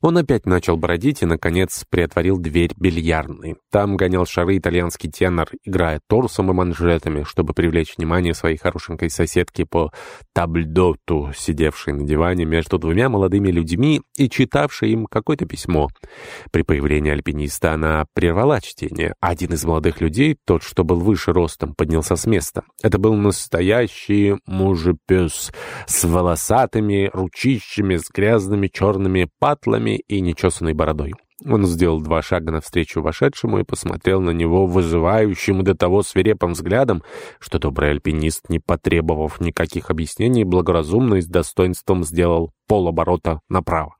Он опять начал бродить и, наконец, приотворил дверь бильярдной. Там гонял шары итальянский тенор, играя торсом и манжетами, чтобы привлечь внимание своей хорошенькой соседки по табльдоту, сидевшей на диване между двумя молодыми людьми и читавшей им какое-то письмо. При появлении альпиниста она прервала чтение. Один из молодых людей, тот, что был выше ростом, поднялся с места. Это был настоящий мужепес с волосатыми ручищами, с грязными черными патлами, усами и нечесанной бородой. Он сделал два шага навстречу вошедшему и посмотрел на него вызывающим до того свирепым взглядом, что добрый альпинист, не потребовав никаких объяснений, благоразумно и с достоинством сделал полоборота направо.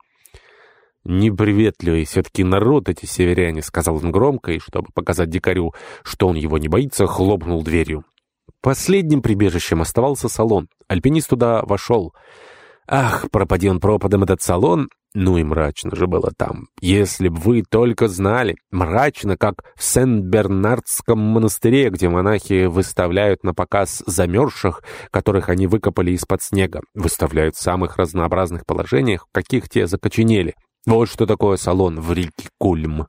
«Неприветливый все-таки народ эти северяне», — сказал он громко, и, чтобы показать дикарю, что он его не боится, хлопнул дверью. Последним прибежищем оставался салон. Альпинист туда вошел. Ах, пропади он пропадом этот салон, ну и мрачно же было там. Если б вы только знали. Мрачно, как в Сен-Бернардском монастыре, где монахи выставляют на показ замерзших, которых они выкопали из-под снега. Выставляют в самых разнообразных положениях, в каких те закоченели. Вот что такое салон в Рике Кульм.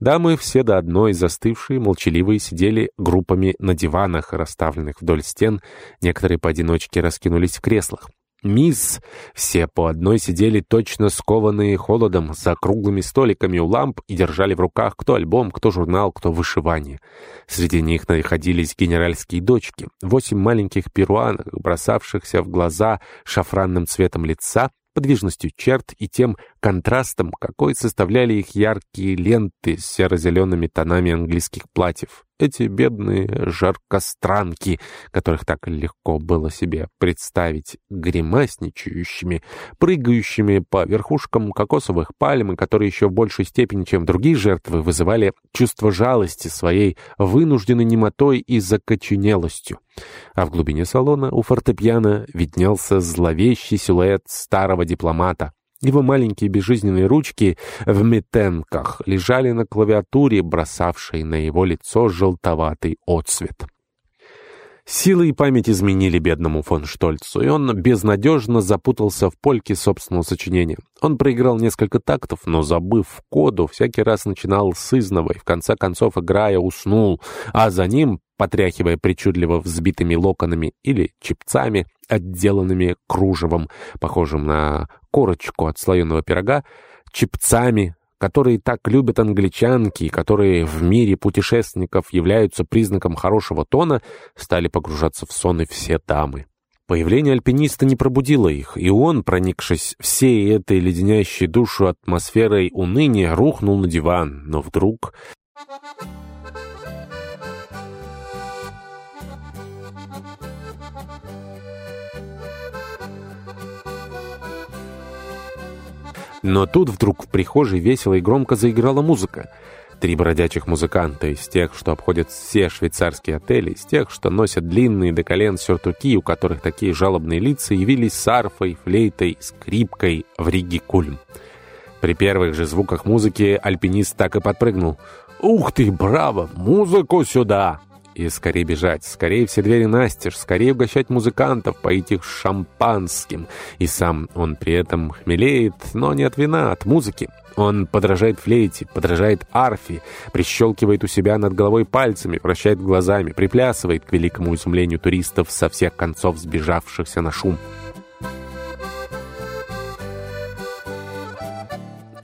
Дамы все до одной застывшие, молчаливые, сидели группами на диванах, расставленных вдоль стен. Некоторые поодиночке раскинулись в креслах. Мисс, все по одной сидели точно скованные холодом за круглыми столиками у ламп и держали в руках кто альбом, кто журнал, кто вышивание. Среди них находились генеральские дочки, восемь маленьких перуанок, бросавшихся в глаза шафранным цветом лица, подвижностью черт и тем контрастом, какой составляли их яркие ленты с серо-зелеными тонами английских платьев. Эти бедные жаркостранки, которых так легко было себе представить гримасничающими, прыгающими по верхушкам кокосовых пальм, и которые еще в большей степени, чем другие жертвы, вызывали чувство жалости своей вынужденной немотой и закоченелостью. А в глубине салона у фортепиано виднелся зловещий силуэт старого дипломата, его маленькие безжизненные ручки в метенках лежали на клавиатуре, бросавшей на его лицо желтоватый отсвет. Силы и память изменили бедному фон Штольцу, и он безнадежно запутался в польке собственного сочинения. Он проиграл несколько тактов, но, забыв коду, всякий раз начинал с изного и, в конце концов, играя, уснул, а за ним, потряхивая причудливо взбитыми локонами или чепцами, отделанными кружевом, похожим на корочку от слоеного пирога, чепцами, которые так любят англичанки, которые в мире путешественников являются признаком хорошего тона, стали погружаться в сон и все дамы. Появление альпиниста не пробудило их, и он, проникшись всей этой леденящей душу атмосферой уныния, рухнул на диван. Но вдруг... Но тут вдруг в прихожей весело и громко заиграла музыка. Три бродячих музыканта из тех, что обходят все швейцарские отели, из тех, что носят длинные до колен сюртуки, у которых такие жалобные лица, явились с арфой, флейтой, скрипкой в Риге Кульм. При первых же звуках музыки альпинист так и подпрыгнул. «Ух ты, браво! Музыку сюда!» И скорее бежать, скорее все двери настежь, скорее угощать музыкантов, поить их шампанским. И сам он при этом хмелеет, но не от вина, а от музыки. Он подражает флейте, подражает арфе, прищелкивает у себя над головой пальцами, вращает глазами, приплясывает к великому изумлению туристов со всех концов сбежавшихся на шум.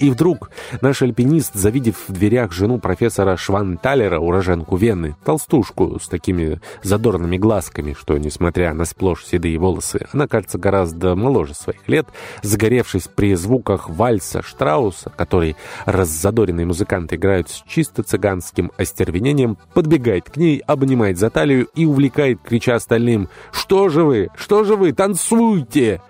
И вдруг наш альпинист, завидев в дверях жену профессора Шванталера, уроженку Вены, толстушку с такими задорными глазками, что, несмотря на сплошь седые волосы, она кажется гораздо моложе своих лет, загоревшись при звуках вальса Штрауса, который раззадоренные музыканты играют с чисто цыганским остервенением, подбегает к ней, обнимает за талию и увлекает, крича остальным «Что же вы? Что же вы? Танцуйте!»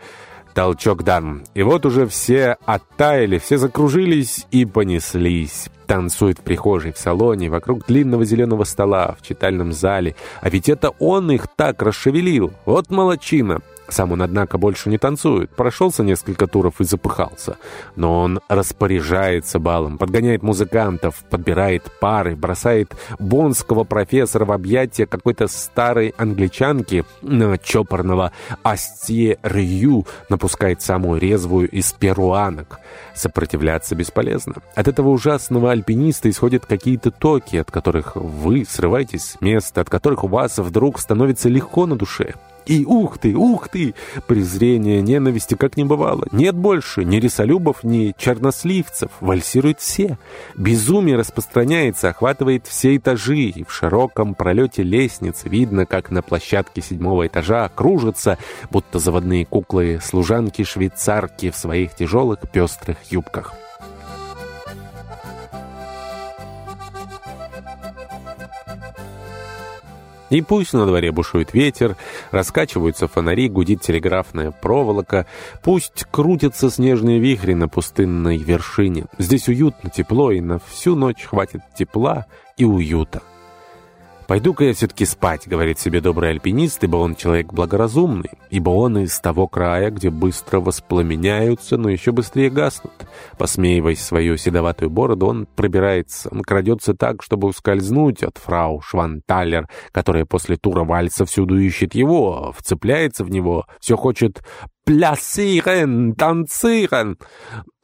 Толчок дан. И вот уже все оттаяли, все закружились и понеслись. Танцует в прихожей, в салоне, вокруг длинного зеленого стола, в читальном зале. А ведь это он их так расшевелил. Вот молочина. Сам он, однако, больше не танцует. Прошелся несколько туров и запыхался. Но он распоряжается балом, подгоняет музыкантов, подбирает пары, бросает бонского профессора в объятия какой-то старой англичанки, чопорного Астье Рью, напускает самую резвую из перуанок. Сопротивляться бесполезно. От этого ужасного альпиниста исходят какие-то токи, от которых вы срываетесь с места, от которых у вас вдруг становится легко на душе. И ух ты, ух ты! Презрение, ненависти как не бывало. Нет больше ни рисолюбов, ни черносливцев. Вальсируют все. Безумие распространяется, охватывает все этажи. И в широком пролете лестницы видно, как на площадке седьмого этажа кружатся, будто заводные куклы, служанки-швейцарки в своих тяжелых пестрых юбках. И пусть на дворе бушует ветер, раскачиваются фонари, гудит телеграфная проволока, пусть крутятся снежные вихри на пустынной вершине. Здесь уютно, тепло, и на всю ночь хватит тепла и уюта. «Пойду-ка я все-таки спать», — говорит себе добрый альпинист, ибо он человек благоразумный, ибо он из того края, где быстро воспламеняются, но еще быстрее гаснут. Посмеиваясь свою седоватую бороду, он пробирается, он крадется так, чтобы ускользнуть от фрау Шванталер, которая после тура вальса всюду ищет его, вцепляется в него, все хочет «Плясирен! Танцирен!»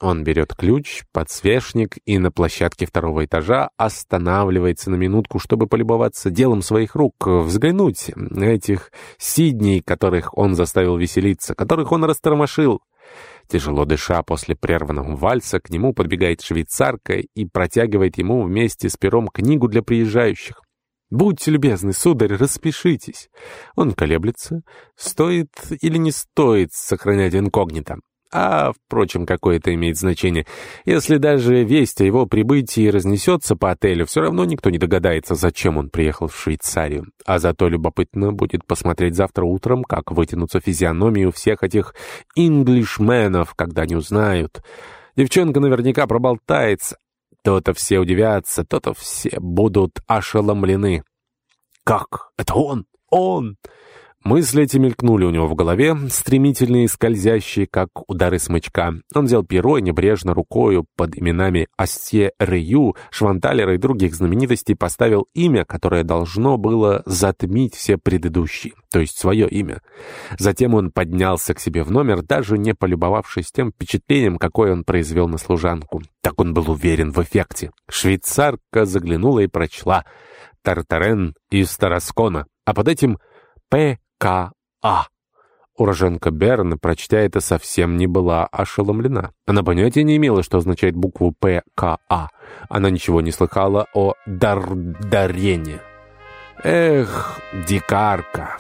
Он берет ключ, подсвечник и на площадке второго этажа останавливается на минутку, чтобы полюбоваться делом своих рук, взглянуть на этих сидней, которых он заставил веселиться, которых он растормошил. Тяжело дыша после прерванного вальса, к нему подбегает швейцарка и протягивает ему вместе с пером книгу для приезжающих. «Будьте любезны, сударь, распишитесь». Он колеблется, стоит или не стоит сохранять инкогнито. А, впрочем, какое это имеет значение. Если даже весть о его прибытии разнесется по отелю, все равно никто не догадается, зачем он приехал в Швейцарию. А зато любопытно будет посмотреть завтра утром, как вытянутся физиономии у всех этих инглишменов, когда они узнают. Девчонка наверняка проболтается, то-то все удивятся, то-то все будут ошеломлены. «Как? Это он? Он!» Мысли эти мелькнули у него в голове, стремительные, скользящие, как удары смычка. Он взял перо и небрежно рукою под именами Астье Рю, Шванталера и других знаменитостей поставил имя, которое должно было затмить все предыдущие, то есть свое имя. Затем он поднялся к себе в номер, даже не полюбовавшись тем впечатлением, какое он произвел на служанку. Так он был уверен в эффекте. Швейцарка заглянула и прочла «Тартарен из Тараскона», а под этим «П. К.А. Уроженка Берн, прочтя это, совсем не была ошеломлена. Она понятия не имела, что означает букву П, К, А. Она ничего не слыхала о дар дарении. Эх, дикарка,